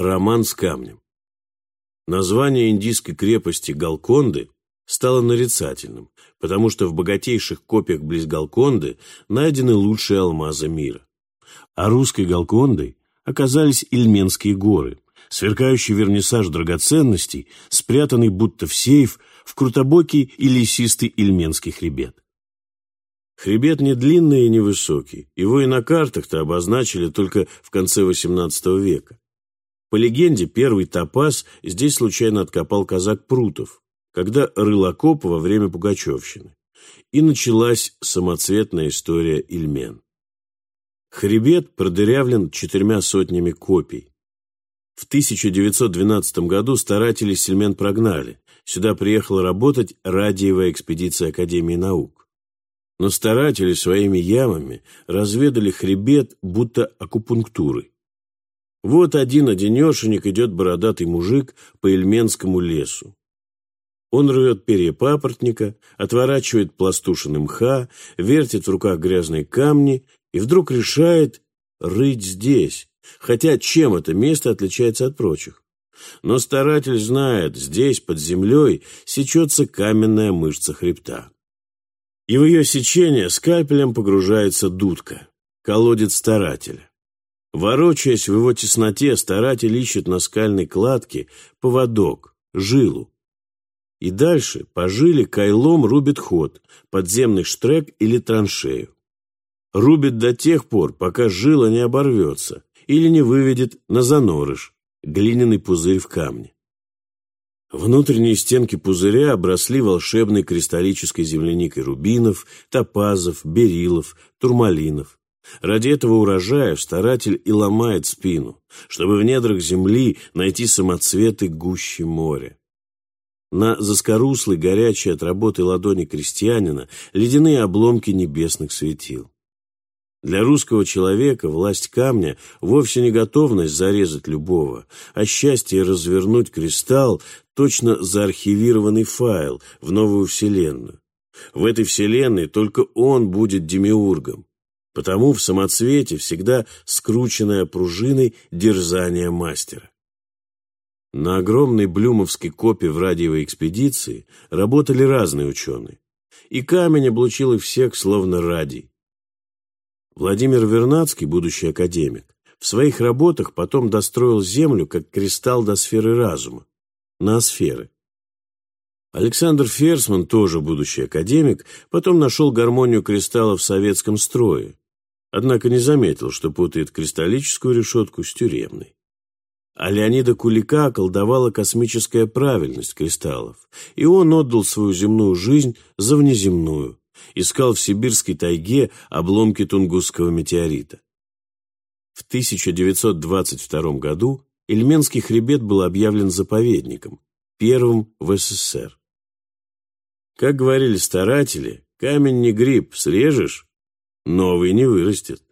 Роман с камнем. Название индийской крепости Галконды стало нарицательным, потому что в богатейших копиях близ Галконды найдены лучшие алмазы мира. А русской Галкондой оказались Ильменские горы, сверкающий вернисаж драгоценностей, спрятанный будто в сейф в крутобокий и лесистый Ильменский хребет. Хребет не длинный и не высокий, его и на картах-то обозначили только в конце XVIII века. По легенде, первый топаз здесь случайно откопал казак Прутов, когда рыл окоп во время Пугачевщины. И началась самоцветная история Ильмен. Хребет продырявлен четырьмя сотнями копий. В 1912 году старатели Сельмен прогнали. Сюда приехала работать радиевая экспедиция Академии наук. Но старатели своими ямами разведали хребет будто акупунктурой. Вот один-одинешенек идет бородатый мужик по Ильменскому лесу. Он рвет перья папоротника, отворачивает пластушины мха, вертит в руках грязные камни и вдруг решает рыть здесь, хотя чем это место отличается от прочих. Но старатель знает, здесь, под землей, сечется каменная мышца хребта. И в ее сечение скальпелем погружается дудка, колодец старателя. Ворочаясь в его тесноте, старатель ищет на скальной кладке поводок, жилу. И дальше по жиле кайлом рубит ход, подземный штрек или траншею. Рубит до тех пор, пока жила не оборвется или не выведет на занорыш, глиняный пузырь в камне. Внутренние стенки пузыря обросли волшебной кристаллической земляникой рубинов, топазов, берилов, турмалинов. Ради этого урожая старатель и ломает спину, чтобы в недрах земли найти самоцветы гуще моря. На заскоруслой, горячей от работы ладони крестьянина ледяные обломки небесных светил. Для русского человека власть камня вовсе не готовность зарезать любого, а счастье развернуть кристалл, точно заархивированный файл в новую вселенную. В этой вселенной только он будет демиургом, Потому в самоцвете всегда скрученная пружиной дерзание мастера. На огромной блюмовской копе в радиовой экспедиции работали разные ученые, и камень облучил их всех словно радий. Владимир Вернадский, будущий академик, в своих работах потом достроил Землю как кристалл до сферы разума, на сферы. Александр Ферсман, тоже будущий академик, потом нашел гармонию кристалла в советском строе, однако не заметил, что путает кристаллическую решетку с тюремной. А Леонида Кулика околдовала космическая правильность кристаллов, и он отдал свою земную жизнь за внеземную, искал в сибирской тайге обломки Тунгусского метеорита. В 1922 году Ильменский хребет был объявлен заповедником, первым в СССР. Как говорили старатели, камень не гриб, срежешь Новый не вырастет.